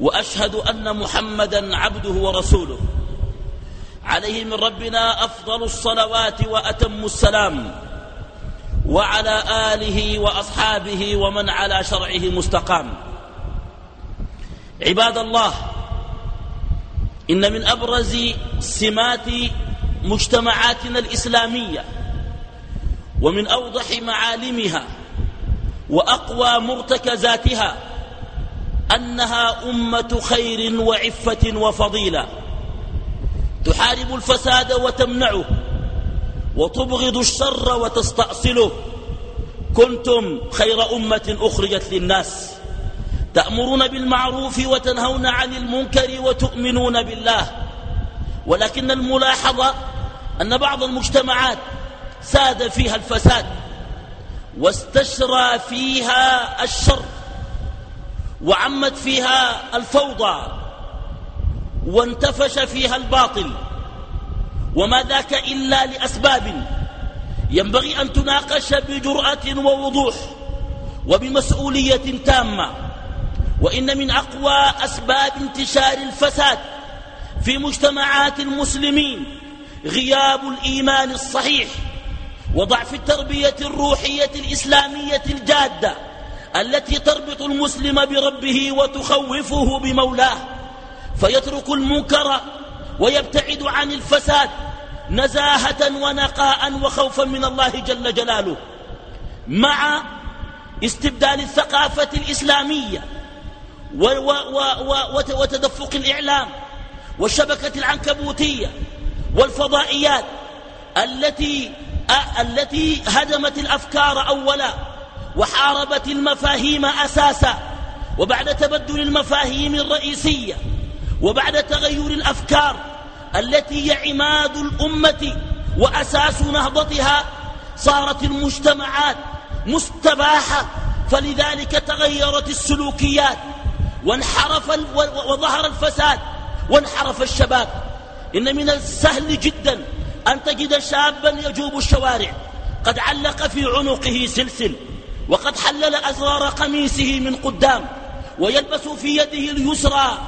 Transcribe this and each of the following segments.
وأشهد أن محمدا عبده ورسوله. عليه من ربنا أفضل الصلوات وأتم السلام. وعلى آله وأصحابه ومن على شرعه مستقام. عباد الله إن من أبرز سمات مجتمعاتنا الإسلامية ومن أوضح معالمها وأقوى مرتكزاتها أنها أمة خير وعفة وفضيلة. تحارب الفساد وتمنعه وتبغض الشر وتستأصله. كنتم خير أمة أخرجت للناس. تأمرون بالمعروف وتنهون عن المنكر وتؤمنون بالله. ولكن الملاحظة أن بعض المجتمعات ساد فيها الفساد واستشرى فيها الشر. وعمت فيها الفوضى وانتفش فيها الباطل وما ذاك إلا لأسباب ينبغي أن تناقش بجرأة ووضوح وبمسؤولية تامة وإن من أقوى أسباب انتشار الفساد في مجتمعات المسلمين غياب الإيمان الصحيح وضعف التربية الروحية الإسلامية الجادة. التي تربط المسلم بربه وتخوفه بمولاه فيترك المنكر ويبتعد عن الفساد نزاهة ونقاء وخوفا من الله جل جلاله. مع استبدال الثقافة الإسلامية وتدفق الإعلام والشبكة العنكبوتية والفضائيات التي التي هدمت الأفكار أولا وحاربت المفاهيم أساسا وبعد تبدل المفاهيم الرئيسية وبعد تغير الأفكار التي هي عماد الأمة وأساس نهضتها صارت المجتمعات مستباحة فلذلك تغيرت السلوكيات وانحرف وظهر الفساد وانحرف الشباب. إن من السهل جدا أن تجد شابا يجوب الشوارع قد علق في عنقه سلسل. وقد حلل أزرار قميصه من قدام ويلبس في يده اليسرى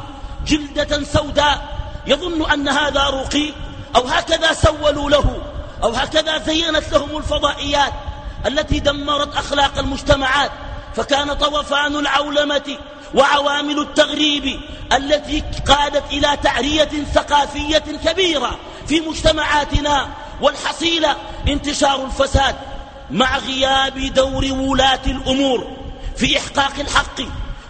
جلدة سوداء. يظن أن هذا رقي أو هكذا سولوا له أو هكذا زينت لهم الفضائيات التي دمرت أخلاق المجتمعات. فكان طوفان العولمة وعوامل التغريب التي قادت إلى تعرية ثقافية كبيرة في مجتمعاتنا. والحصيلة انتشار الفساد مع غياب دور ولاة الأمور في إحقاق الحق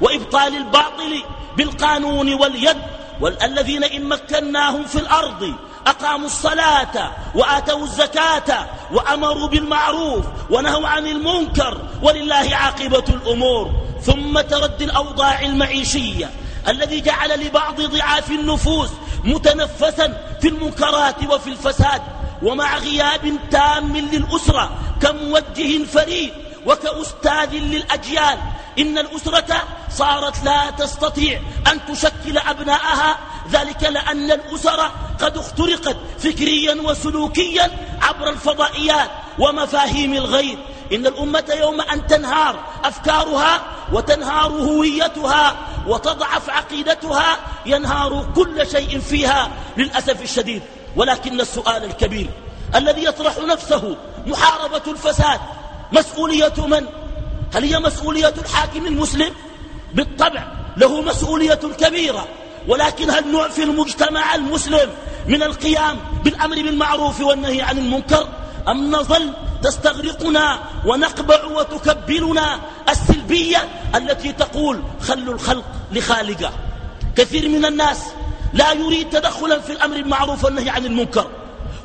وإبطال الباطل بالقانون واليد والذين إن مكناهم في الأرض أقاموا الصلاة وآتوا الزكاة وأمروا بالمعروف ونهوا عن المنكر ولله عاقبة الأمور. ثم ترد الأوضاع المعيشية الذي جعل لبعض ضعاف النفوس متنفسا في المنكرات وفي الفساد ومع غياب تام للأسرة كموجه فريد وكأستاذ للأجيال. إن الأسرة صارت لا تستطيع أن تشكل أبناءها. ذلك لأن الأسرة قد اخترقت فكريا وسلوكيا عبر الفضائيات ومفاهيم الغير. إن الأمة يوم أن تنهار أفكارها وتنهار هويتها وتضعف عقيدتها ينهار كل شيء فيها للأسف الشديد. ولكن السؤال الكبير الذي يطرح نفسه محاربة الفساد. مسؤولية من؟ هل هي مسؤولية الحاكم المسلم؟ بالطبع له مسؤولية كبيرة. ولكن هل نعفي المجتمع المسلم من القيام بالأمر بالمعروف والنهي عن المنكر؟ أم نظل تستغرقنا ونقبع وتكبلنا السلبية التي تقول خلوا الخلق لخالقه؟ كثير من الناس لا يريد تدخلا في الأمر بالمعروف والنهي عن المنكر.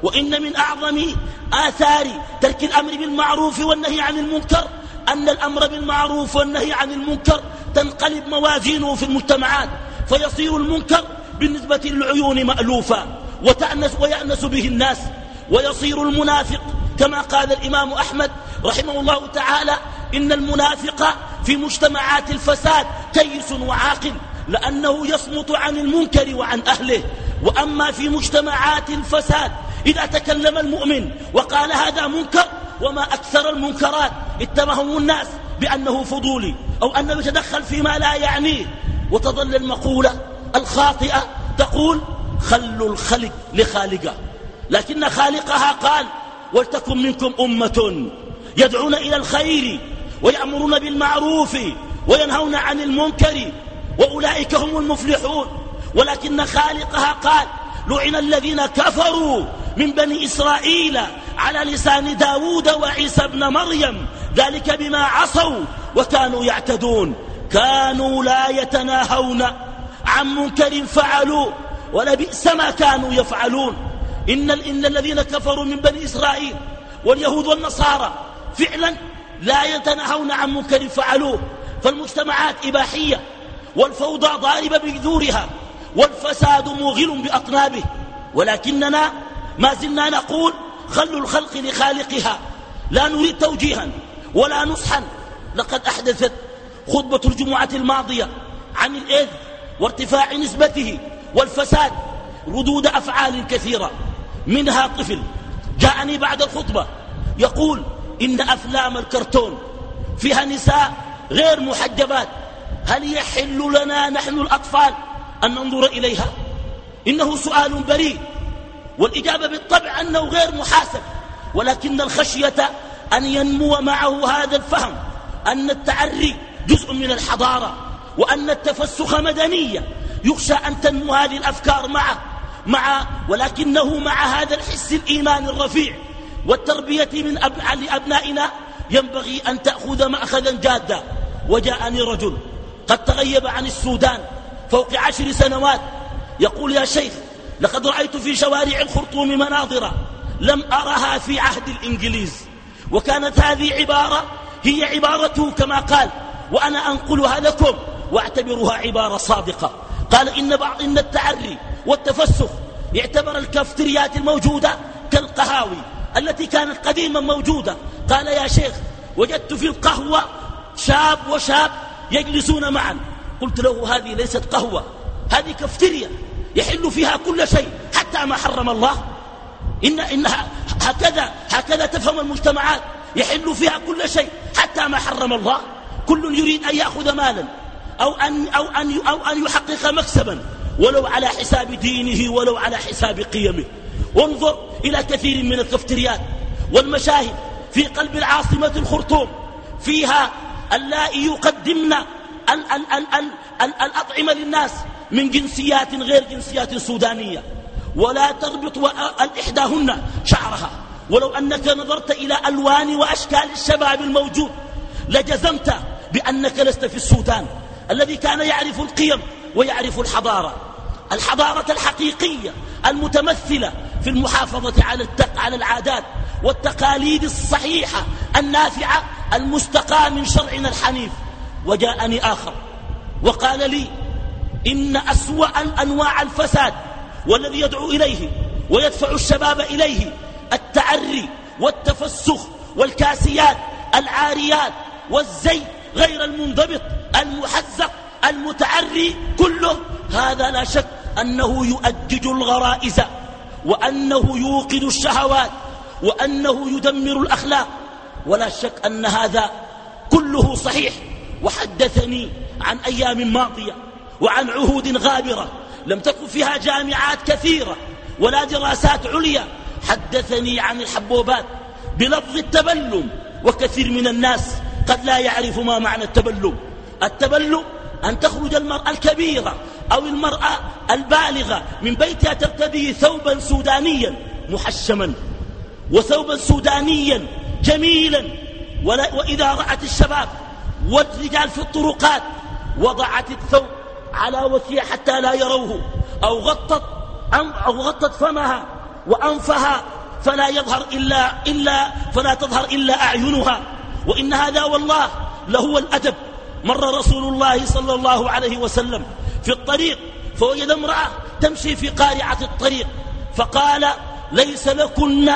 وإن من أعظم آثار ترك الأمر بالمعروف والنهي عن المنكر أن الأمر بالمعروف والنهي عن المنكر تنقلب موازينه في المجتمعات فيصير المنكر بالنسبة للعيون مألوفا وتأنس ويأنس به الناس ويصير المنافق كما قال الإمام أحمد رحمه الله تعالى إن المنافق في مجتمعات الفساد كيس وعاقل لأنه يصمت عن المنكر وعن أهله وأما في مجتمعات الفساد إذا تكلم المؤمن وقال هذا منكر وما أكثر المنكرات اتهمه الناس بأنه فضولي أو أنه يتدخل فيما لا يعنيه. وتظل المقولة الخاطئة تقول خلوا الخلق لخالقة. لكن خالقها قال ولتكن منكم أمة يدعون إلى الخير ويأمرون بالمعروف وينهون عن المنكر وأولئك هم المفلحون. ولكن خالقها قال لعن الذين كفروا من بني إسرائيل على لسان داود وعيسى ابن مريم ذلك بما عصوا وكانوا يعتدون. كانوا لا يتناهون عن منكر فعلوا ولبئس ما كانوا يفعلون. إن, إن الذين كفروا من بني إسرائيل واليهود والنصارى فعلا لا يتناهون عن منكر فعلوه فالمجتمعات إباحية والفوضى ضاربة بجذورها والفساد موغل بأطنابه ولكننا ما زلنا نقول خلوا الخلق لخالقها. لا نريد توجيها ولا نصحا. لقد أحدثت خطبة الجمعة الماضية عن الإذ وارتفاع نسبته والفساد ردود أفعال كثيرة. منها طفل جاءني بعد الخطبة يقول إن أفلام الكرتون فيها نساء غير محجبات. هل يحل لنا نحن الأطفال أن ننظر إليها؟ إنه سؤال بريء. والإجابة بالطبع أنه غير محاسب ولكن الخشية أن ينمو معه هذا الفهم أن التعري جزء من الحضارة وأن التفسخ مدنية يخشى أن تنمو هذه الأفكار معه مع ولكنه مع هذا الحس الإيمان الرفيع والتربية من أبنائنا ينبغي أن تأخذ مأخذا جادا. وجاءني رجل قد تغيب عن السودان فوق عشر سنوات يقول يا شيخ لقد رأيت في شوارع الخرطوم مناظر لم أرها في عهد الإنجليز. وكانت هذه عبارة هي عبارته كما قال وأنا أنقلها لكم وأعتبرها عبارة صادقة. قال إن بعض إن التعري والتفسخ يعتبر الكافتريات الموجودة كالقهاوي التي كانت قديما موجودة. قال يا شيخ وجدت في القهوة شاب وشاب يجلسون معا. قلت له هذه ليست قهوة هذه كفتريا يحل فيها كل شيء حتى ما حرم الله. إن إنها هكذا هكذا تفهم المجتمعات. يحل فيها كل شيء حتى ما حرم الله. كل يريد أن يأخذ مالا أو أن, أو أن, أو أن يحقق مكسبا. ولو على حساب دينه ولو على حساب قيمه. وانظر إلى كثير من الكفتريات والمشاهد في قلب العاصمة الخرطوم. فيها اللائي يقدمن ال ال ال ال ال الأطعمة للناس. من جنسيات غير جنسيات سودانية ولا تربط إحداهن شعرها. ولو أنك نظرت إلى ألوان وأشكال الشباب الموجود لجزمت بأنك لست في السودان. الذي كان يعرف القيم ويعرف الحضارة. الحضارة الحقيقية المتمثلة في المحافظة على التق على العادات والتقاليد الصحيحة النافعة المستقى من شرعنا الحنيف. وجاءني آخر. وقال لي إن أسوأ أنواع الفساد والذي يدعو إليه ويدفع الشباب إليه التعري والتفسخ والكاسيات العاريات والزي غير المنضبط المحزق المتعري كله هذا لا شك أنه يؤجج الغرائز وأنه يوقد الشهوات وأنه يدمر الأخلاق ولا شك أن هذا كله صحيح وحدثني عن أيام ماضية وعن عهود غابرة. لم تكن فيها جامعات كثيرة ولا دراسات عليا. حدثني عن الحبوبات بلفظ التبلم. وكثير من الناس قد لا يعرف ما معنى التبلم. التبلم أن تخرج المرأة الكبيرة أو المرأة البالغة من بيتها ترتدي ثوبا سودانيا محشما وثوبا سودانيا جميلا. وإذا رأت الشباب والرجال في الطرقات وضعت الثوب على وثية حتى لا يروه أو غطت, أو غطت فمها وأنفها فلا يظهر إلا, إلا فلا تظهر إلا أعينها. وإن هذا والله لهو الأدب. مر رسول الله صلى الله عليه وسلم في الطريق فوجد امرأة تمشي في قارعة الطريق فقال ليس لكن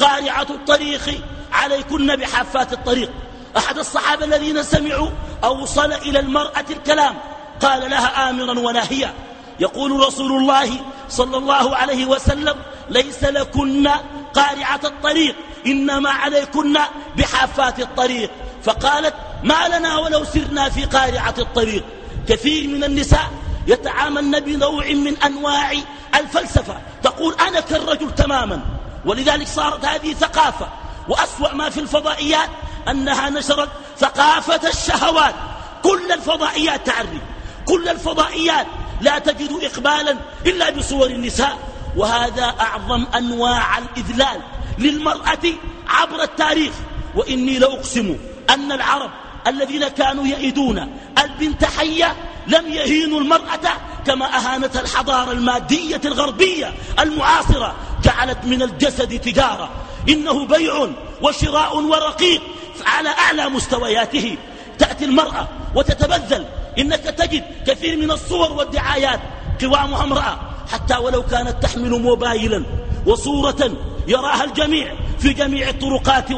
قارعة الطريق عليكن بحافات الطريق أحد الصحابة الذين سمعوا أوصل إلى المرأة الكلام قال لها آمرا وناهيا يقول رسول الله صلى الله عليه وسلم ليس لكن قارعة الطريق إنما عليكن بحافات الطريق. فقالت ما لنا ولو سرنا في قارعة الطريق. كثير من النساء يتعاملن بنوع من أنواع الفلسفة. تقول أنا كالرجل تماما. ولذلك صارت هذه ثقافة. وأسوأ ما في الفضائيات أنها نشرت ثقافة الشهوات. كل الفضائيات تعري كل الفضائيات لا تجد إقبالا إلا بصور النساء. وهذا أعظم أنواع الإذلال للمرأة عبر التاريخ. وإني لأقسم أن العرب الذين كانوا يئدون البنت حية لم يهينوا المرأة كما أهانتها الحضارة المادية الغربية المعاصرة جعلت من الجسد تجارة. إنه بيع وشراء ورقيق على أعلى مستوياته. تأتي المرأة وتتبذل. إنك تجد كثير من الصور والدعايات قوامها امرأة. حتى ولو كانت تحمل موبايلا وصورة يراها الجميع في جميع الطرقات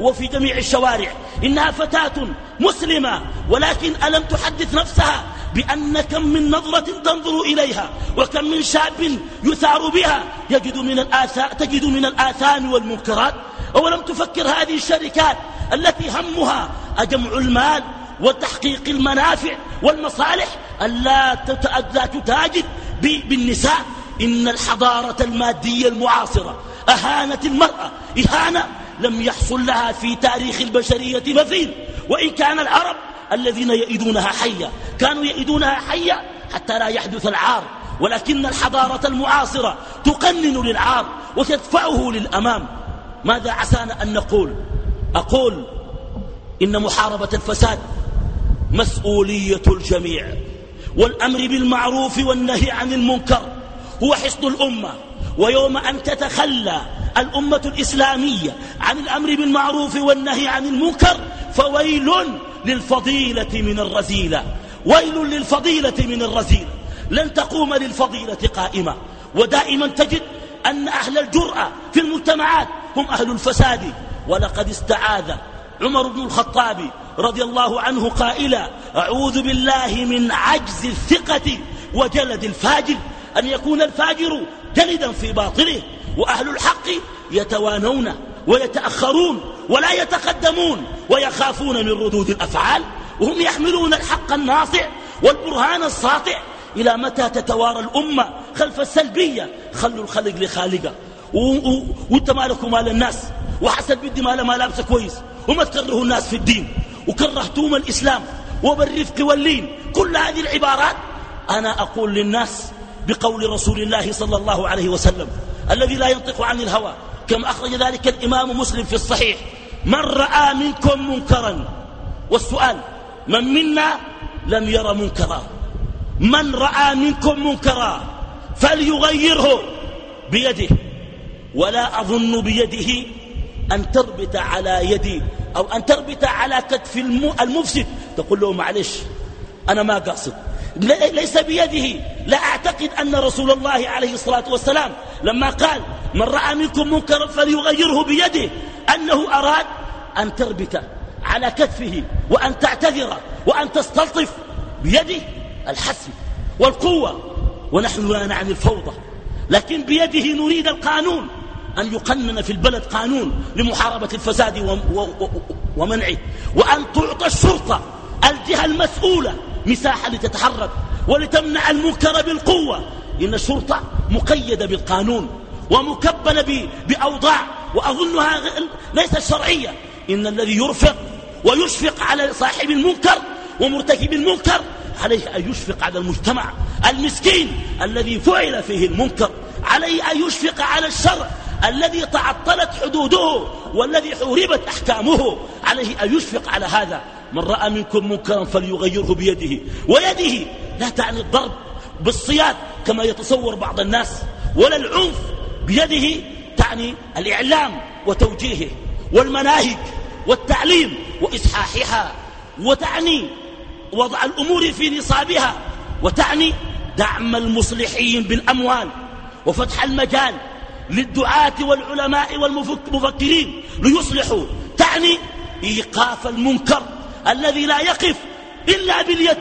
وفي جميع الشوارع. إنها فتاة مسلمة. ولكن ألم تحدث نفسها بأن كم من نظرة تنظر إليها وكم من شاب يثار بها. يجد من تجد من الآثام والمنكرات. أولم تفكر هذه الشركات التي همها أجمع المال وتحقيق المنافع والمصالح ألا تتاجد بالنساء. إن الحضارة المادية المعاصرة أهانت المرأة إهانة لم يحصل لها في تاريخ البشرية مثيل وإن كان العرب الذين يئدونها حية كانوا يئدونها حية حتى لا يحدث العار. ولكن الحضارة المعاصرة تقنن للعار وتدفعه للأمام. ماذا عسانا أن نقول؟ أقول إن محاربة الفساد مسؤولية الجميع والأمر بالمعروف والنهي عن المنكر هو حصن الأمة. ويوم أن تتخلى الأمة الإسلامية عن الأمر بالمعروف والنهي عن المنكر فويل للفضيلة من الرزيلة ويل للفضيلة من الرزيلة لن تقوم للفضيلة قائمة. ودائما تجد أن أهل الجرأة في المجتمعات هم أهل الفساد. ولقد استعاذ عمر بن الخطاب رضي الله عنه قائلا أعوذ بالله من عجز الثقة وجلد الفاجر أن يكون الفاجر جلدا في باطله وأهل الحق يتوانون ويتأخرون ولا يتقدمون ويخافون من ردود الأفعال وهم يحملون الحق الناصع والبرهان الساطع إلى متى تتوارى الأمة خلف السلبية؟ خلوا الخلق لخالقة. وانت مالك ومال الناس وحسن بدي مال ما لابسه كويس. وما تكرهوا الناس في الدين وكرهتوم الإسلام وبالرفق واللين. كل هذه العبارات أنا أقول للناس بقول رسول الله صلى الله عليه وسلم الذي لا ينطق عن الهوى. كما أخرج ذلك الإمام مسلم في الصحيح من رأى منكم منكرا؟ والسؤال من منا لم ير منكرا؟ من رأى منكم منكرا فليغيره بيده ولا أظن بيده أن تربط على يدي أو أن تربط على كتف المفسد. تقول له معلش أنا ما قاصد. ليس بيده. لا أعتقد أن رسول الله عليه الصلاة والسلام لما قال من رأى منكم منكرا فليغيره بيده أنه أراد أن تربط على كتفه وأن تعتذر وأن تستلطف بيده الحسم والقوة. ونحن لا نعني الفوضى لكن بيده نريد القانون. أن يقنن في البلد قانون لمحاربة الفساد ومنعه وأن تعطى الشرطة الجهة المسؤولة مساحة لتتحرك ولتمنع المنكر بالقوة. إن الشرطة مقيدة بالقانون ومكبلة بأوضاع وأظنها ليست شرعية. إن الذي يرفق ويشفق على صاحب المنكر ومرتكب المنكر عليه أن يشفق على المجتمع المسكين الذي فعل فيه المنكر عليه أن يشفق على الشرع الذي تعطلت حدوده والذي حوربت أحكامه. عليه أن يشفق على هذا. من رأى منكم منكرا فليغيره بيده. ويده لا تعني الضرب بالصياد كما يتصور بعض الناس. ولا العنف بيده تعني الإعلام وتوجيهه والمناهج والتعليم وإصحاحها. وتعني ووضع الأمور في نصابها. وتعني دعم المصلحين بالأموال وفتح المجال للدعاة والعلماء والمفكرين ليصلحوا. تعني إيقاف المنكر الذي لا يقف إلا باليد.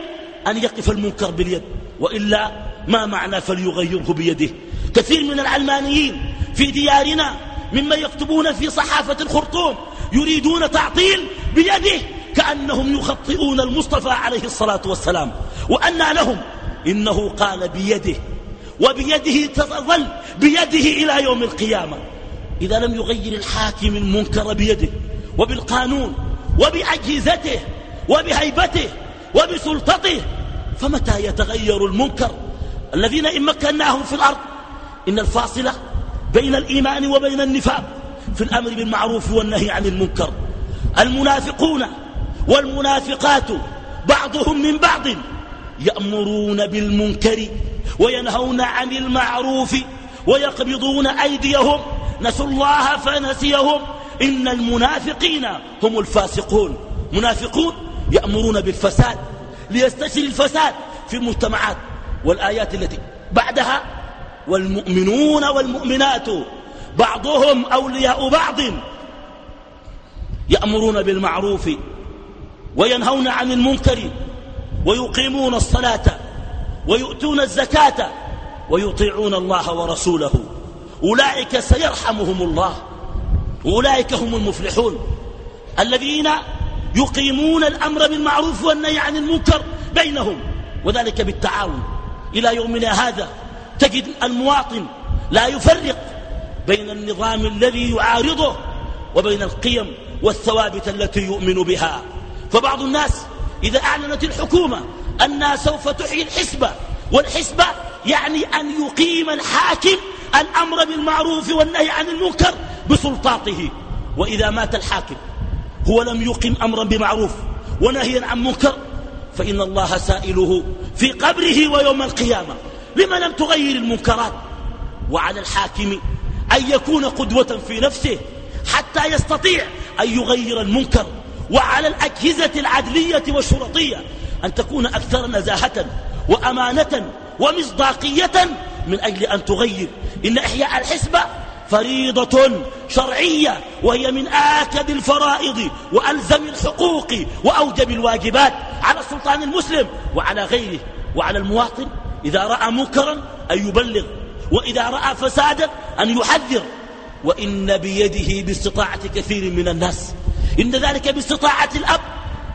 أن يقف المنكر باليد. وإلا ما معنى فليغيره بيده. كثير من العلمانيين في ديارنا ممن يكتبون في صحافة الخرطوم يريدون تعطيل بيده كأنهم يخطئون المصطفى عليه الصلاة والسلام. وأن لهم إنه قال بيده. وبيده تظل بيده إلى يوم القيامة. إذا لم يغير الحاكم المنكر بيده وبالقانون وبأجهزته وبهيبته وبسلطته فمتى يتغير المنكر؟ الذين إن مكناهم في الأرض إن الفاصلة بين الإيمان وبين النفاق في الأمر بالمعروف والنهي عن المنكر. المنافقون والمنافقات بعضهم من بعض يأمرون بالمنكر وينهون عن المعروف ويقبضون أيديهم. نسوا الله فنسيهم. إن المنافقين هم الفاسقون. منافقون يأمرون بالفساد ليستشري الفساد في المجتمعات والآيات التي بعدها. والمؤمنون والمؤمنات بعضهم أولياء بعض يأمرون بالمعروف وينهون عن المنكر ويقيمون الصلاة. ويؤتون الزكاة ويطيعون الله ورسوله. أولئك سيرحمهم الله. أولئك هم المفلحون. الذين يقيمون الأمر بالمعروف والنهي عن المنكر بينهم وذلك بالتعاون. إلى يومنا هذا تجد المواطن لا يفرق بين النظام الذي يعارضه وبين القيم والثوابت التي يؤمن بها. فبعض الناس إذا أعلنت الحكومة أنها سوف تحيي الحسبة. والحسبة يعني أن يقيم الحاكم الأمر بالمعروف والنهي عن المنكر بسلطاته. وإذا مات الحاكم هو لم يقم أمرا بمعروف ونهيا عن منكر فإن الله سائله في قبره ويوم القيامة. لما لم تغير المنكرات؟ وعلى الحاكم أن يكون قدوة في نفسه حتى يستطيع أن يغير المنكر. وعلى الأجهزة العدلية والشرطية أن تكون أكثر نزاهة وأمانة ومصداقية من أجل أن تغير. إن إحياء الحسبة فريضة شرعية وهي من آكد الفرائض وألزم الحقوق وأوجب الواجبات على السلطان المسلم وعلى غيره وعلى المواطن. إذا رأى منكرا أن يبلغ وإذا رأى فسادا أن يحذر. وإن بيده باستطاعة كثير من الناس. إن ذلك باستطاعة الأب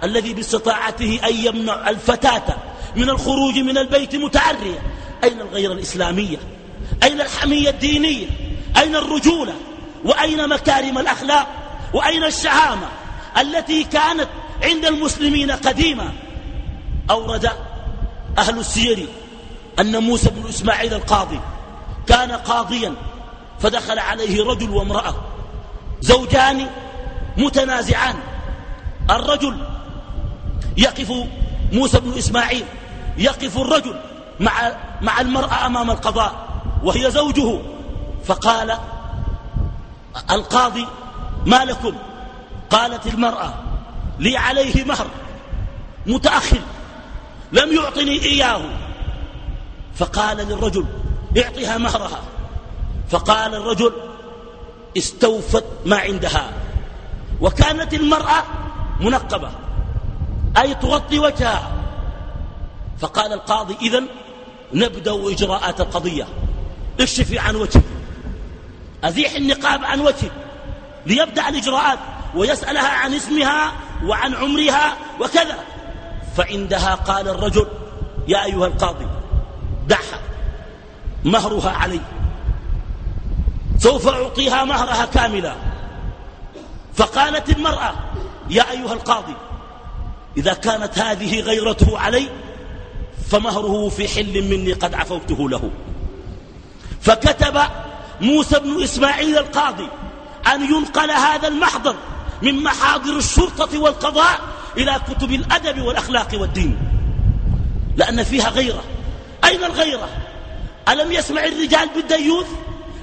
الذي باستطاعته أن يمنع الفتاة من الخروج من البيت متعرية. أين الغير الإسلامية؟ أين الحمية الدينية؟ أين الرجولة؟ وأين مكارم الأخلاق؟ وأين الشهامة التي كانت عند المسلمين قديما أورد أهل السير أن موسى بن إسماعيل القاضي كان قاضيا فدخل عليه رجل وامرأة زوجان متنازعان. الرجل يقف موسى بن إسماعيل يقف الرجل مع, مع المرأة أمام القضاء وهي زوجه. فقال القاضي ما لكم؟ قالت المرأة لي عليه مهر متأخر لم يعطني إياه. فقال للرجل اعطها مهرها. فقال الرجل استوفت ما عندها. وكانت المرأة منقبة. أي تغطي وجهها فقال القاضي إذن نبدأ إجراءات القضية. اكشفي عن وجهك أزيح النقاب عن وجهك ليبدأ الإجراءات ويسألها عن اسمها وعن عمرها وكذا. فعندها قال الرجل يا أيها القاضي دعها مهرها علي. سوف أعطيها مهرها كاملا. فقالت المرأة يا أيها القاضي إذا كانت هذه غيرته علي فمهره في حل مني قد عفوته له. فكتب موسى بن إسماعيل القاضي أن ينقل هذا المحضر من محاضر الشرطة والقضاء إلى كتب الأدب والأخلاق والدين. لأن فيها غيرة. أين الغيرة؟ ألم يسمع الرجال بالديوث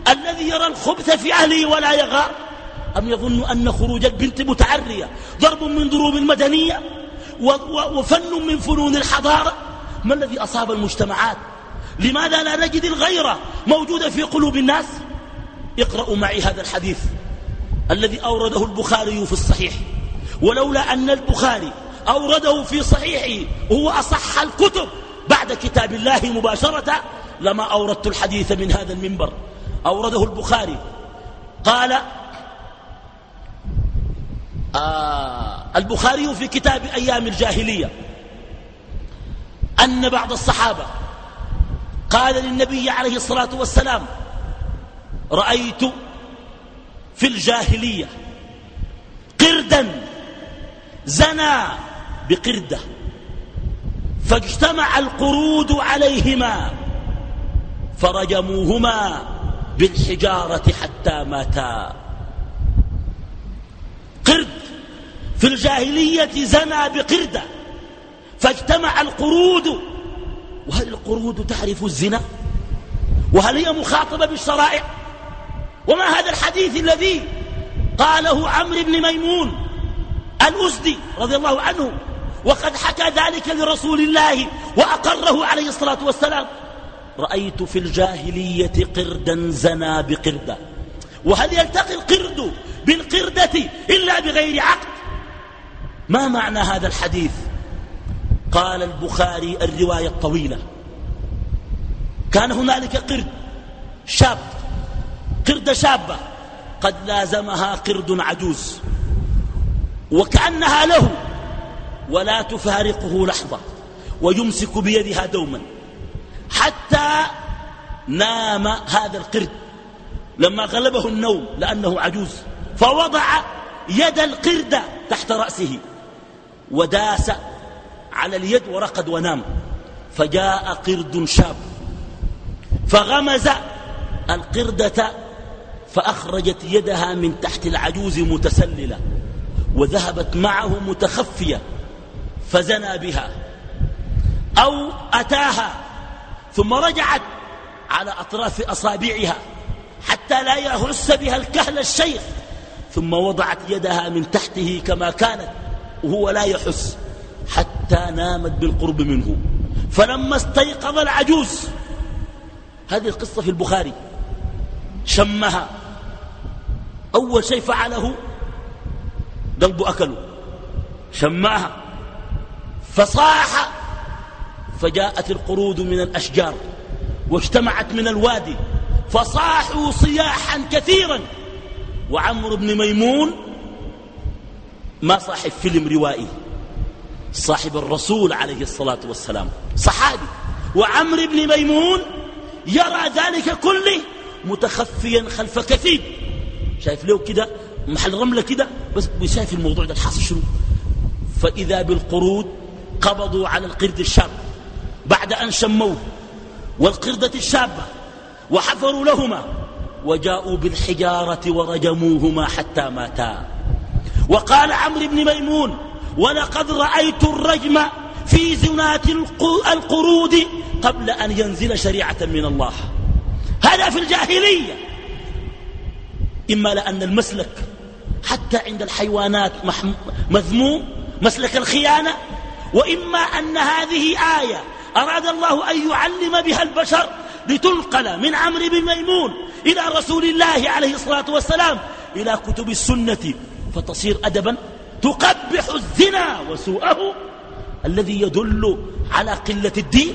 الذي يرى الخبث في أهله ولا يغار؟ أم يظن أن خروج البنت متعرية ضرب من ضروب المدنية وفن من فنون الحضارة. ما الذي أصاب المجتمعات؟ لماذا لا نجد الغيرة موجودة في قلوب الناس؟ اقرأوا معي هذا الحديث الذي أورده البخاري في الصحيح. ولولا أن البخاري أورده في صحيحه وهو أصح الكتب بعد كتاب الله مباشرة لما أوردت الحديث من هذا المنبر. أورده البخاري. قال آه. البخاري في كتاب أيام الجاهلية أن بعض الصحابة قال للنبي عليه الصلاة والسلام رأيت في الجاهلية قردا زنى بقردة فاجتمع القرود عليهما فرجموهما بالحجارة حتى ماتا. قرد في الجاهلية زنى بقردة فاجتمع القرود. وهل القرود تعرف الزنا؟ وهل هي مخاطبة بالشرائع؟ وما هذا الحديث الذي قاله عمرو بن ميمون الأسدي رضي الله عنه؟ وقد حكى ذلك لرسول الله وأقره عليه الصلاة والسلام. رأيت في الجاهلية قردا زنا بقردة. وهل يلتقي القرد بالقردة إلا بغير عقد؟ ما معنى هذا الحديث؟ قال البخاري الرواية الطويلة. كان هنالك قرد شاب قردة شابة قد لازمها قرد عجوز وكأنها له ولا تفارقه لحظة ويمسك بيدها دوما حتى نام هذا القرد. لما غلبه النوم لأنه عجوز فوضع يد القرد تحت رأسه. وداس على اليد ورقد ونام. فجاء قرد شاب. فغمز القردة فأخرجت يدها من تحت العجوز متسللة وذهبت معه متخفية فزنى بها. أو أتاها ثم رجعت على أطراف أصابعها حتى لا يهس بها الكهل الشيخ ثم وضعت يدها من تحته كما كانت. وهو لا يحس حتى نامت بالقرب منه. فلما استيقظ العجوز هذه القصة في البخاري. شمها. أول شيء فعله قلبه أكله. شماها فصاح فجاءت القرود من الأشجار واجتمعت من الوادي. فصاحوا صياحا كثيرا. وعمرو بن ميمون ما صاحب فيلم روائي صاحب الرسول عليه الصلاة والسلام صحابي. وعمرو بن ميمون يرى ذلك كله متخفيا خلف كثيب شايف له كده محل رملة كده؟ بس بيشايف الموضوع ده الحاصل شنو؟ فإذا بالقرود قبضوا على القرد الشاب بعد أن شموه والقردة الشابة وحفروا لهما وجاءوا بالحجارة ورجموهما حتى ماتا. وقال عمرو بن ميمون ولقد رأيت الرجم في زنات القرود قبل أن ينزل شريعة من الله. هذا في الجاهلية. إما لأن المسلك حتى عند الحيوانات مذموم مسلك الخيانة وإما أن هذه آية أراد الله أن يعلم بها البشر لتنقل من عمرو بن ميمون إلى رسول الله عليه الصلاة والسلام إلى كتب السنة. فتصير أدبا تقبح الزنا وسوءه الذي يدل على قلة الدين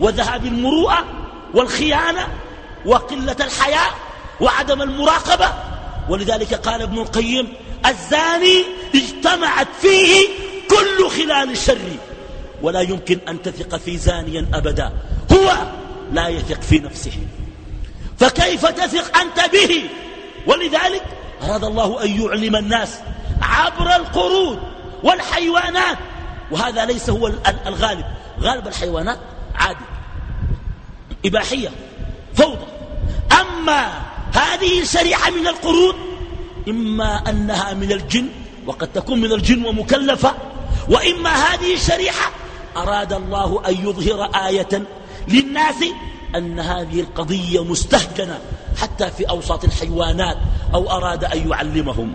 وذهاب المروءة والخيانة وقلة الحياء وعدم المراقبة. ولذلك قال ابن القيم الزاني اجتمعت فيه كل خلال الشر ولا يمكن أن تثق في زانيا أبدا هو لا يثق في نفسه. فكيف تثق أنت به؟ ولذلك أراد الله أن يعلم الناس عبر القرود والحيوانات. وهذا ليس هو الغالب. غالب الحيوانات عادي. إباحية. فوضى. أما هذه الشريحة من القرود إما أنها من الجن وقد تكون من الجن ومكلفة وإما هذه الشريحة أراد الله أن يظهر آية للناس أن هذه القضية مستهجنة حتى في أوساط الحيوانات أو أراد أن يعلمهم.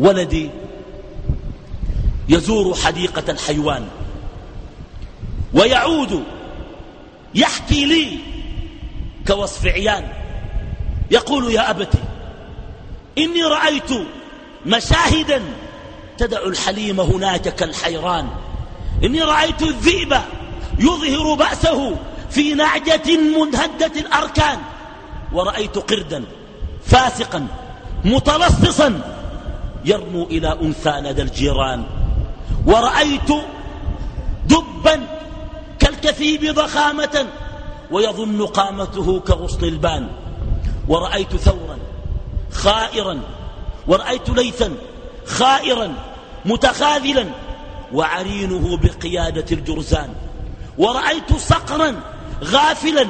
ولدي يزور حديقة الحيوان ويعود يحكي لي كوصف عيان. يقول يا أبتي إني رأيت مشاهدا تدع الحليم هناك كالحيران. إني رأيت الذئب يظهر بأسه في نعجة منهدة الأركان. ورأيت قردا فاسقا متلصصا يرمو إلى أنثى لدى الجيران. ورأيت دبا كالكثيب ضخامة ويظن قامته كغصن البان. ورأيت ثورا خائرا. ورأيت ليثا خائرا متخاذلا. وعرينه بقيادة الجرزان. ورأيت صقرا غافلا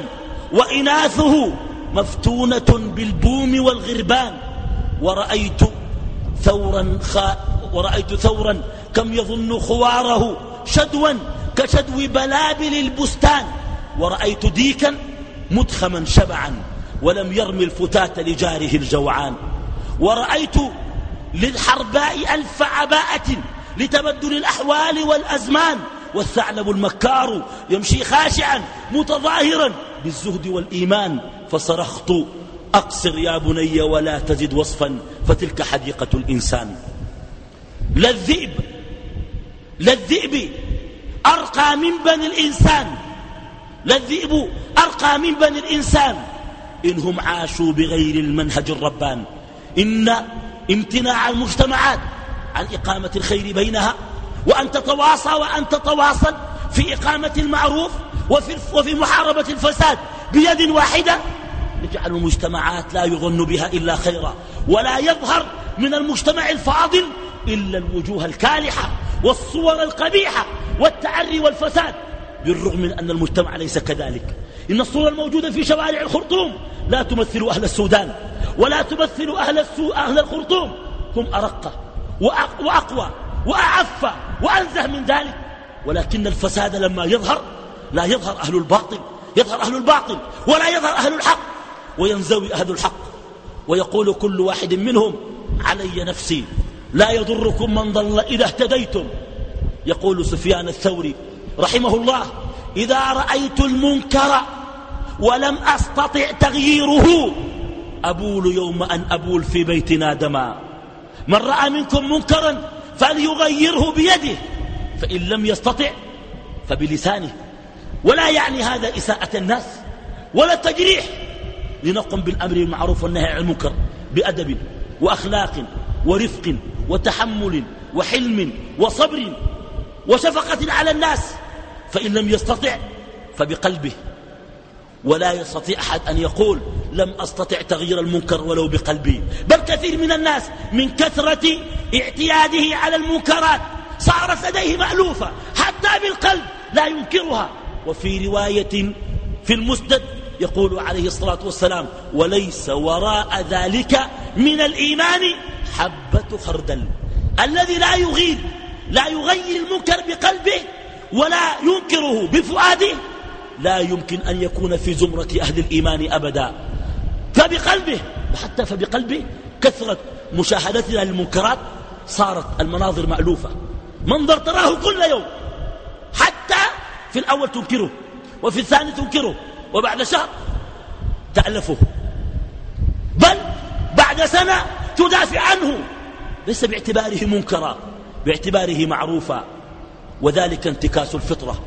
وإناثه مفتونة بالبوم والغربان. ورأيت ثورا خا ورأيت ثورا كم يظن خواره شدوا كشدو بلابل البستان. ورأيت ديكا مدخما شبعا ولم يرمي الفتاة لجاره الجوعان. ورأيت للحرباء ألف عباءة لتبدل الأحوال والأزمان. والثعلب المكار يمشي خاشعا متظاهرا بالزهد والإيمان. فصرخت أقصر يا بني ولا تزد وصفا فتلك حديقة الإنسان. للذئب للذئب أرقى من بني الإنسان. للذئب أرقى من بني الإنسان. إنهم عاشوا بغير المنهج الربان. إن امتناع المجتمعات عن إقامة الخير بينها وأن تتواصى وأن تتواصل في إقامة المعروف وفي, وفي محاربة الفساد بيد واحدة. يجعل المجتمعات لا يظن بها إلا خيرا ولا يظهر من المجتمع الفاضل إلا الوجوه الكالحة والصور القبيحة والتعري والفساد بالرغم من أن المجتمع ليس كذلك. إن الصورة الموجودة في شوارع الخرطوم لا تمثل أهل السودان ولا تمثل أهل, السو... أهل الخرطوم. هم أرق وأقوى. وأعف وأنزه من ذلك. ولكن الفساد لما يظهر لا يظهر أهل الباطل يظهر أهل الباطل ولا يظهر أهل الحق. وينزوي أهل الحق. ويقول كل واحد منهم علي نفسي لا يضركم من ضل إذا اهتديتم. يقول سفيان الثوري رحمه الله إذا رأيت المنكر ولم أستطع تغييره أبول يوم أن أبول في بيتنا دما. من رأى منكم منكرا فليغيره بيده فإن لم يستطع فبلسانه. ولا يعني هذا إساءة الناس ولا تجريح لنقم بالأمر المعروف والنهي عن المنكر بأدب وأخلاق ورفق وتحمل وحلم وصبر وشفقة على الناس فإن لم يستطع فبقلبه. ولا يستطيع أحد أن يقول لم أستطع تغيير المنكر ولو بقلبي. بل كثير من الناس من كثرة اعتياده على المنكرات صارت لديه مألوفة حتى بالقلب لا ينكرها. وفي رواية في المسند يقول عليه الصلاة والسلام وليس وراء ذلك من الإيمان حبة خردل. الذي لا يغير لا يغير المنكر بقلبه ولا ينكره بفؤاده لا يمكن أن يكون في زمرة أهل الإيمان أبدا. فبقلبه وحتى فبقلبه كثرة مشاهدتنا للمنكرات صارت المناظر مألوفة. منظر تراه كل يوم. حتى في الأول تنكره وفي الثاني تنكره وبعد شهر تألفه. بل بعد سنة تدافع عنه. ليس باعتباره منكرا باعتباره معروفا. وذلك انتكاس الفطرة.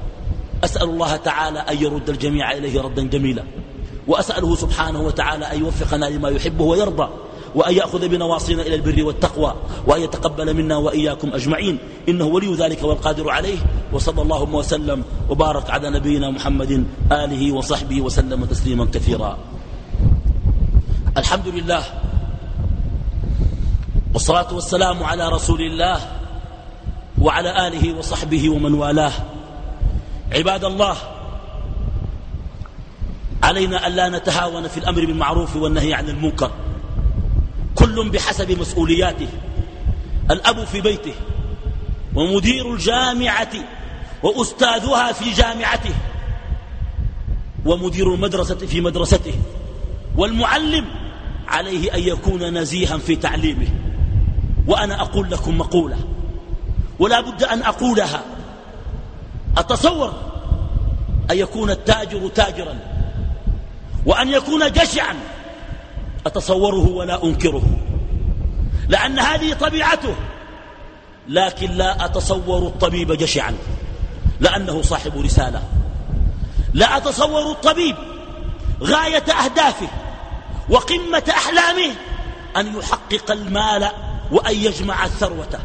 أسأل الله تعالى أن يرد الجميع إليه ردا جميلا. وأسأله سبحانه وتعالى أن يوفقنا لما يحبه ويرضى. وأن يأخذ بنواصينا إلى البر والتقوى وأن يتقبل منا وإياكم أجمعين. إنه ولي ذلك والقادر عليه. وصلى اللهم وسلم وبارك على نبينا محمد آله وصحبه وسلم تسليما كثيرا. الحمد لله والصلاة والسلام على رسول الله وعلى آله وصحبه ومن والاه. عباد الله علينا ألا نتهاون في الأمر بالمعروف والنهي عن المنكر. كل بحسب مسؤولياته. الأب في بيته ومدير الجامعة وأستاذها في جامعته ومدير المدرسة في مدرسته والمعلم عليه أن يكون نزيها في تعليمه. وأنا أقول لكم مقولة ولا بد أن أقولها. أتصور أن يكون التاجر تاجرا وأن يكون جشعا. أتصوره ولا أنكره. لأن هذه طبيعته. لكن لا أتصور الطبيب جشعا. لأنه صاحب رسالة. لا أتصور الطبيب غاية أهدافه وقمة أحلامه أن يحقق المال وأن يجمع الثروة.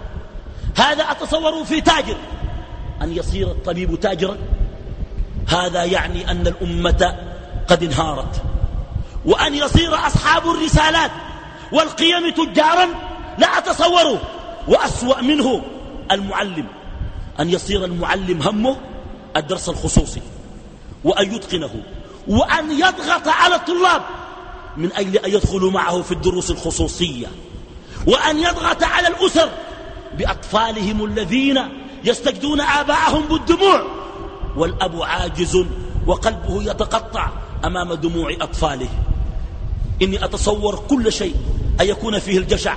هذا أتصوره في تاجر. أن يصير الطبيب تاجرا. هذا يعني أن الأمة قد انهارت. وأن يصير أصحاب الرسالات والقيم تجارا. لا أتصوره وأسوأ منه المعلم. أن يصير المعلم همه الدرس الخصوصي. وأن يتقنه. وأن يضغط على الطلاب. من أجل أن يدخلوا معه في الدروس الخصوصية. وأن يضغط على الأسر بأطفالهم الذين يستجدون آباءهم بالدموع. والأب عاجز وقلبه يتقطع أمام دموع أطفاله. إني أتصور كل شيء أن يكون فيه الجشع.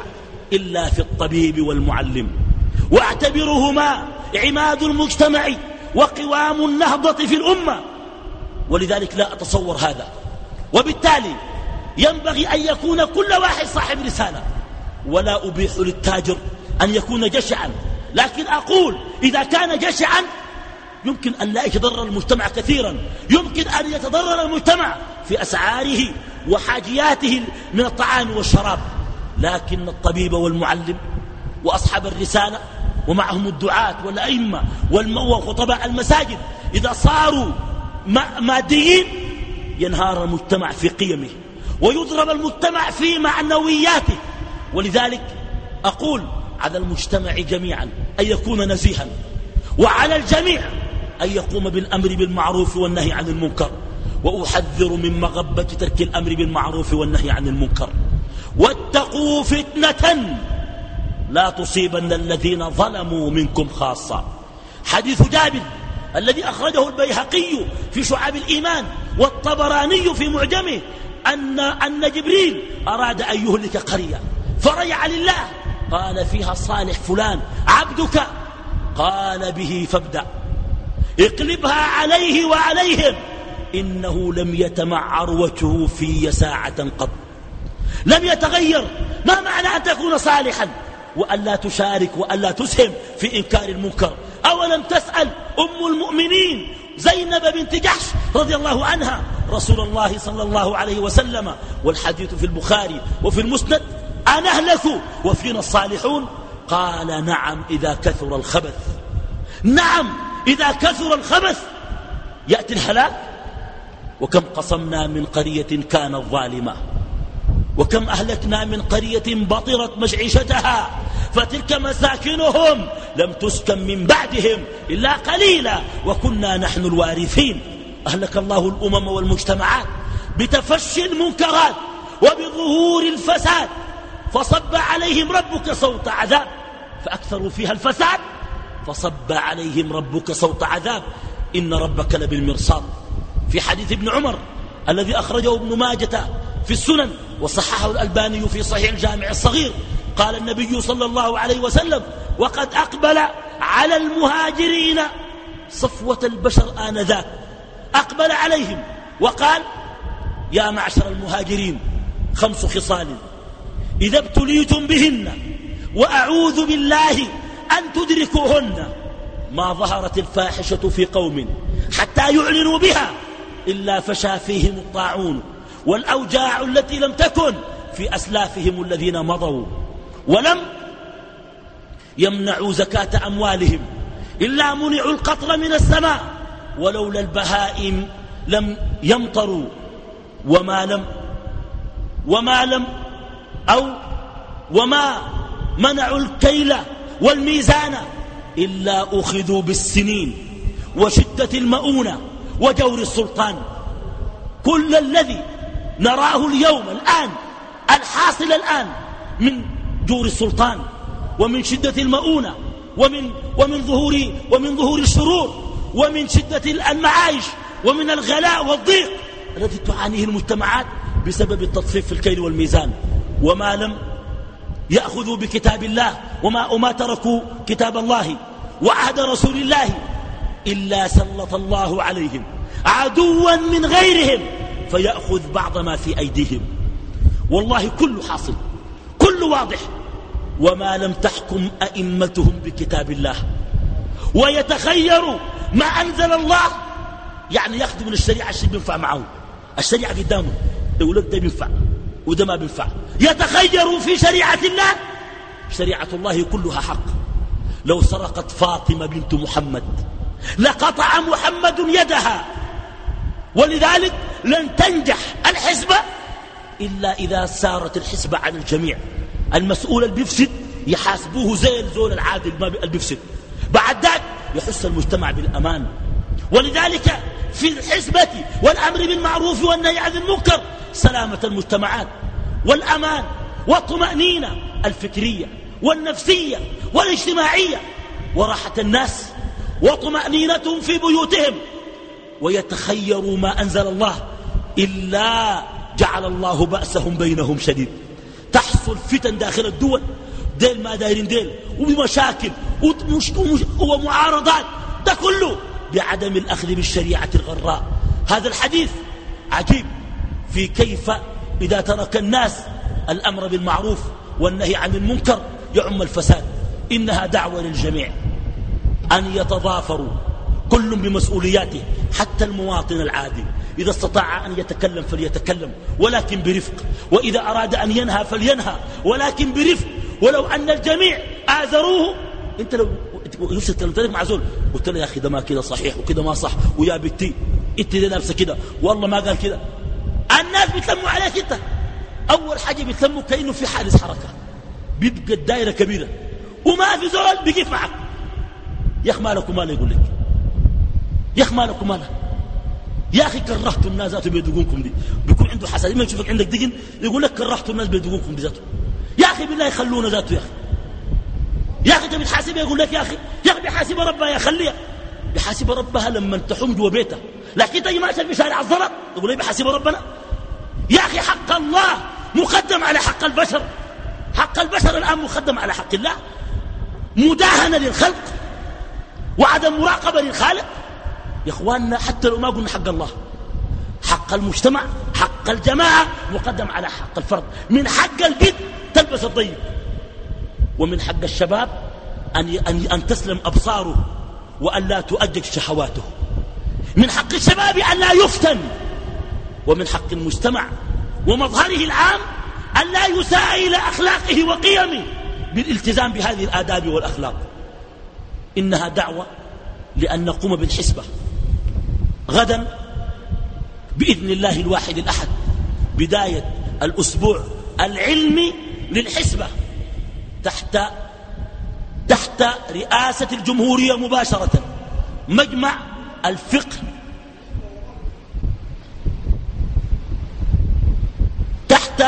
إلا في الطبيب والمعلم. واعتبرهما عماد المجتمع وقوام النهضة في الأمة. ولذلك لا أتصور هذا. وبالتالي ينبغي أن يكون كل واحد صاحب رسالة. ولا أبيح للتاجر أن يكون جشعا. لكن أقول إذا كان جشعا يمكن أن لا يتضرر المجتمع كثيرا. يمكن أن يتضرر المجتمع في أسعاره وحاجياته من الطعام والشراب. لكن الطبيب والمعلم وأصحاب الرسالة ومعهم الدعاة والأئمة وخطباء المساجد إذا صاروا ماديين ينهار المجتمع في قيمه ويضرب المجتمع في معنوياته. ولذلك أقول على المجتمع جميعا أن يكون نزيها وعلى الجميع أن يقوم بالأمر بالمعروف والنهي عن المنكر. وأحذر من مغبة ترك الأمر بالمعروف والنهي عن المنكر. واتقوا فتنة لا تصيبن الذين ظلموا منكم خاصة. حديث جابر الذي أخرجه البيهقي في شعاب الإيمان والطبراني في معجمه أن, أن جبريل أراد أن يهلك قرية. فرجع لله قال فيها صالح فلان عبدك؟ قال به فابدأ. اقلبها عليه وعليهم إنه لم يتمعر وجهه في ساعة قط. لم يتغير. ما معنى أن تكون صالحا؟ وأن لا تشارك وأن لا تسهم في إنكار المنكر. أولم تسأل أم المؤمنين؟ زينب بنت جحش رضي الله عنها. رسول الله صلى الله عليه وسلم. والحديث في البخاري وفي المسند. أنهلك وفينا الصالحون؟ قال نعم إذا كثر الخبث. نعم إذا كثر الخبث. يأتي الهلاك؟ وكم قصمنا من قرية كانت ظالمة وكم أهلكنا من قرية بطرت مشعشتها فتلك مساكنهم لم تسكن من بعدهم إلا قليلا وكنا نحن الوارثين. أهلك الله الأمم والمجتمعات بتفشي المنكرات وبظهور الفساد فصب عليهم ربك صوت عذاب. فأكثروا فيها الفساد فصب عليهم ربك صوت عذاب. إن ربك لبالمرصاد. في حديث ابن عمر الذي أخرجه ابن ماجة في السنن وصححه الألباني في صحيح الجامع الصغير. قال النبي صلى الله عليه وسلم وقد أقبل على المهاجرين صفوة البشر آنذاك. أقبل عليهم وقال يا معشر المهاجرين خمس خصال. إذا ابتليتم بهن وأعوذ بالله أن تدركوهن. ما ظهرت الفاحشة في قوم حتى يعلنوا بها إلا فشى فيهم الطاعون. والأوجاع التي لم تكن في أسلافهم الذين مضوا ولم يمنعوا زكاة أموالهم إلا منعوا القطر من السماء ولولا البهائم لم يمطروا وما لم وما لم أو وما منعوا الكيل والميزان إلا أخذوا بالسنين وشدة المؤونة وجور السلطان كل الذي نراه اليوم الآن الحاصل الآن من جور السلطان ومن شدة المؤونة ومن, ومن, ظهور ومن ظهور الشرور ومن شدة المعايش ومن الغلاء والضيق الذي تعانيه المجتمعات بسبب التطفيف في الكيل والميزان. وما لم يأخذوا بكتاب الله وما, وما تركوا كتاب الله وعهد رسول الله إلا سلط الله عليهم. عدوا من غيرهم. فيأخذ بعض ما في أيديهم. والله كل حاصل كل واضح. وما لم تحكم أئمتهم بكتاب الله. ويتخيروا ما أنزل الله. يعني من الشريعة الشيء بينفع معه. الشريعة قدامه يقول لك ده بينفع وده ما بينفع. يتخيروا في شريعة الله. شريعة الله كلها حق. لو سرقت فاطمة بنت محمد لقطع محمد يدها. ولذلك لن تنجح الحسبة إلا إذا سارت الحسبة على الجميع. المسؤول اللي بيفسد يحاسبوه زي الزول العادل اللي بيفسد بعد ذلك يحس المجتمع بالأمان. ولذلك في الحسبة والأمر بالمعروف والنهي عن المنكر سلامة المجتمعات والأمان والطمأنينة الفكرية والنفسية والاجتماعية وراحة الناس وطمأنينتهم في بيوتهم. ويتخيروا ما أنزل الله إلا جعل الله بأسهم بينهم شديد. تحصل فتن داخل الدول ديل ما دايرين ديل وبمشاكل ومعارضات ده كله بعدم الأخذ بالشريعة الغراء. هذا الحديث عجيب في كيف إذا ترك الناس الأمر بالمعروف والنهي عن المنكر يعم الفساد. إنها دعوة للجميع أن يتضافروا. كل بمسؤولياته حتى المواطن العادي إذا استطاع أن يتكلم فليتكلم ولكن برفق. وإذا أراد أن ينهى فلينهى ولكن برفق. ولو أن الجميع آزروه أنت لو نفسك تكلمت مع زول قلت له يا أخي ده ما كده صحيح وكده ما صح ويا بنتي أنت اللي لابسه كده. والله ما قال كده. الناس بيتلموا عليك أنت. أول حاجة بيتلموا كأنه في حادث حركة. بيبقى الدائره كبيرة. وما في زول بيقف معك. يا أخي مالك ومال يقول لك؟ يا أخي مالك ومال يا أخي كرهتوا الناس ذاته بيدقونكم دي. بيكون عنده حسد. ما يشوفك عندك دقن يقول لك كرهتوا الناس بيدقونكم ذاته يا أخي بالله يخلونا ذاته يا أخي. يا أخي انت بتحاسبها يقول لك يا أخي يا أخي بيحاسب ربها يا خليها بيحاسب ربها لما تحوم جوا بيتها لكن تجي ماشي في شارع الظلم تقول لي بيحاسب ربنا. يا أخي حق الله مقدم على حق البشر. حق البشر الآن مقدم على حق الله. مداهنة للخلق. وعدم مراقبة للخالق. يا إخواننا حتى لو ما قلنا حق الله حق المجتمع حق الجماعة مقدم على حق الفرد. من حق البيت تلبس الضيق ومن حق الشباب أن, أن, أن تسلم أبصاره وأن لا تؤجج شهواته. من حق الشباب أن لا يفتن ومن حق المجتمع ومظهره العام أن لا يساء إلى أخلاقه وقيمه بالالتزام بهذه الآداب والأخلاق. إنها دعوة لأن نقوم بالحسبة. غدا بإذن الله الواحد الأحد بداية الأسبوع العلمي للحسبة تحت تحت رئاسة الجمهورية مباشرة مجمع الفقه. تحت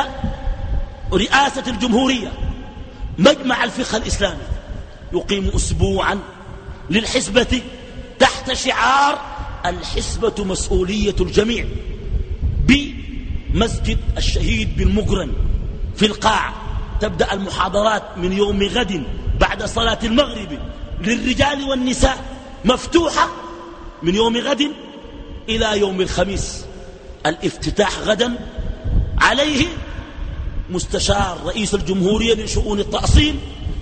رئاسة الجمهورية مجمع الفقه الإسلامي يقيم أسبوعا للحسبة تحت شعار الحسبة مسؤولية الجميع بمسجد الشهيد بالمقرن في القاع. تبدأ المحاضرات من يوم غد بعد صلاة المغرب للرجال والنساء مفتوحة من يوم غد إلى يوم الخميس. الافتتاح غدا عليه مستشار رئيس الجمهورية لشؤون التأصيل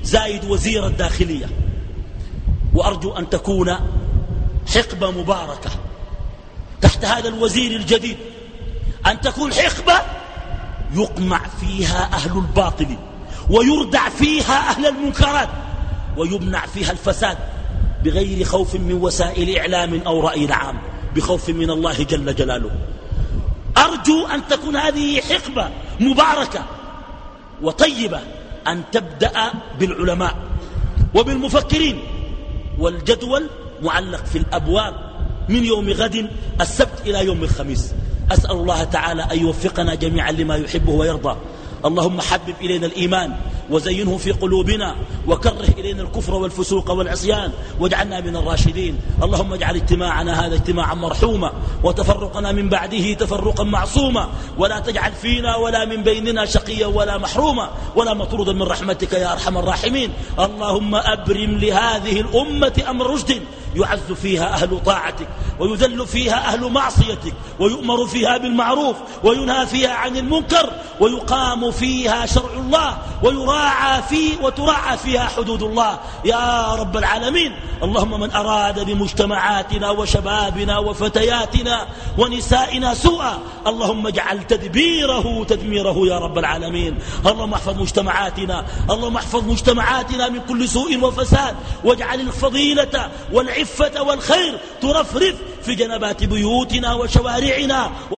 زايد وزير الداخلية. وأرجو أن تكون حقبة مباركة تحت هذا الوزير الجديد. أن تكون حقبة يقمع فيها أهل الباطل ويردع فيها أهل المنكرات ويمنع فيها الفساد بغير خوف من وسائل إعلام أو رأي عام بخوف من الله جل جلاله. أرجو أن تكون هذه حقبة مباركة وطيبة أن تبدأ بالعلماء وبالمفكرين والجدول معلق في الأبواب من يوم غد السبت إلى يوم الخميس. أسأل الله تعالى أن يوفقنا جميعا لما يحبه ويرضى. اللهم حبب إلينا الإيمان وزينه في قلوبنا وكره إلينا الكفر والفسوق والعصيان واجعلنا من الراشدين. اللهم اجعل اجتماعنا هذا اجتماعا مرحوما وتفرقنا من بعده تفرقا معصوما. ولا تجعل فينا ولا من بيننا شقيا ولا محروما. ولا مطرودا من رحمتك يا أرحم الراحمين. اللهم أبرم لهذه الأمة أمر رشد. يعز فيها أهل طاعتك ويذل فيها أهل معصيتك ويؤمر فيها بالمعروف وينهى فيها عن المنكر ويقام فيها شرع الله ويراعى في وتراعى فيها حدود الله. يا رب العالمين اللهم من أراد بمجتمعاتنا وشبابنا وفتياتنا ونسائنا سوءا اللهم اجعل تدبيره تدميره يا رب العالمين. اللهم احفظ مجتمعاتنا اللهم احفظ مجتمعاتنا من كل سوء وفساد واجعل الفضيلة والعفة والخير ترفرف في جنبات بيوتنا وشوارعنا.